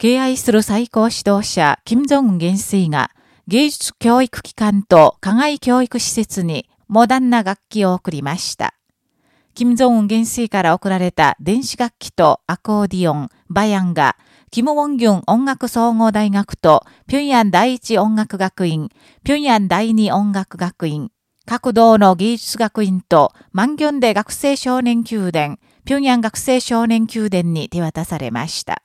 敬愛する最高指導者、金正恩元帥が、芸術教育機関と課外教育施設にモダンな楽器を送りました。金正恩元帥から送られた電子楽器とアコーディオン、バヤンが、キム・ウォンギュン音楽総合大学と、平壌第一音楽学院、平壌第二音楽学院、各道の芸術学院と、万ンで学生少年宮殿、平壌学生少年宮殿に手渡されました。